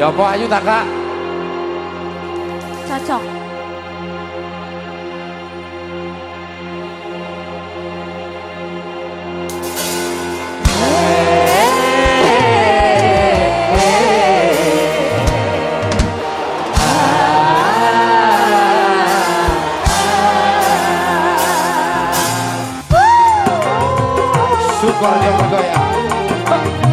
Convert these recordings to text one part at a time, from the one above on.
Ya apa ayu tak kak? Cocok. Syukur dia bergoyang.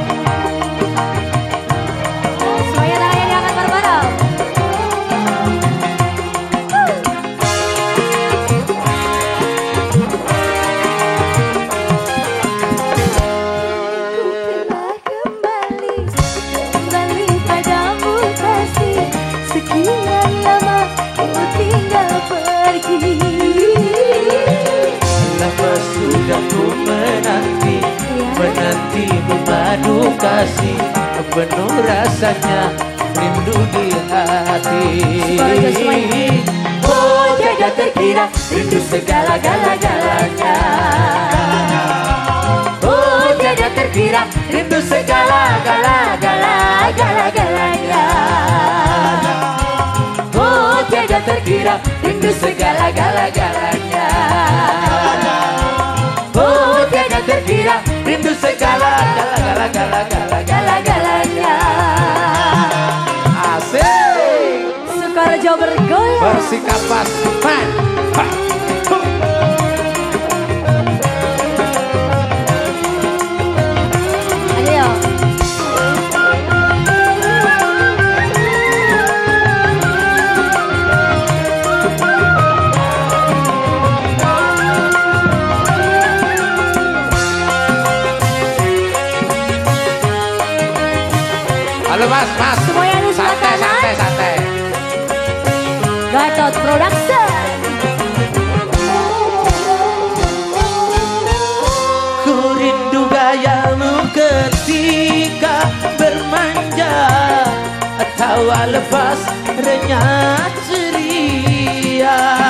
Memadu kasih Penuh rasanya rindu di hati. Oh jaga terkira rindu segala-gala-galanya Oh jaga terkira rindu segala-gala-gala-gala-galanya Oh jaga terkira rindu segala-gala-galanya Oh porsi kapas man Mas, mas, mas. Gatot Production. Ku rindu gayamu ketika bermanja Atau lepas renyah ceria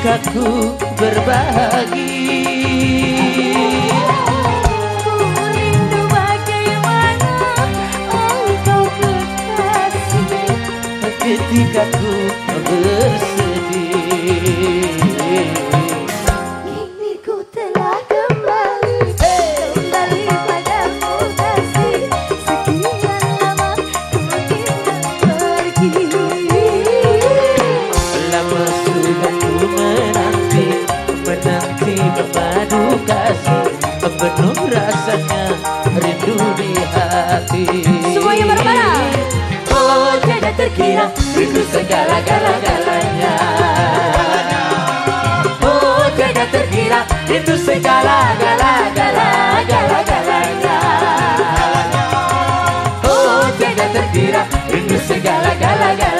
Ku berbagi Ku rindu bagaimana engkau kekasih. Ketika ku bersedih menanti Menanti memadu kasih Penuh rasanya rindu di hati. Semuanya bareng-bareng. Oh tiada terkira rindu segala-gala-galanya Oh tiada terkira rindu segala-gala-gala-gala-galanya Oh tiada terkira rindu segala-gala-galanya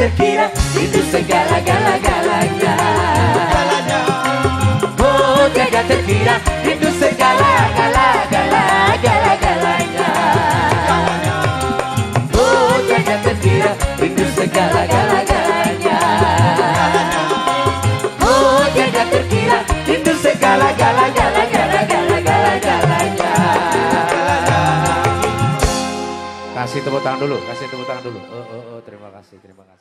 terkira rindu segala gala galanya Oh tiada terkira rindu segala gala gala gala galanya Oh tiada terkira rindu segala gala galanya Oh tiada terkira rindu segala gala gala gala gala gala galanya Kasih tepuk tangan dulu, kasih tepuk tangan dulu. Oh, oh, oh, terima kasih, terima kasih.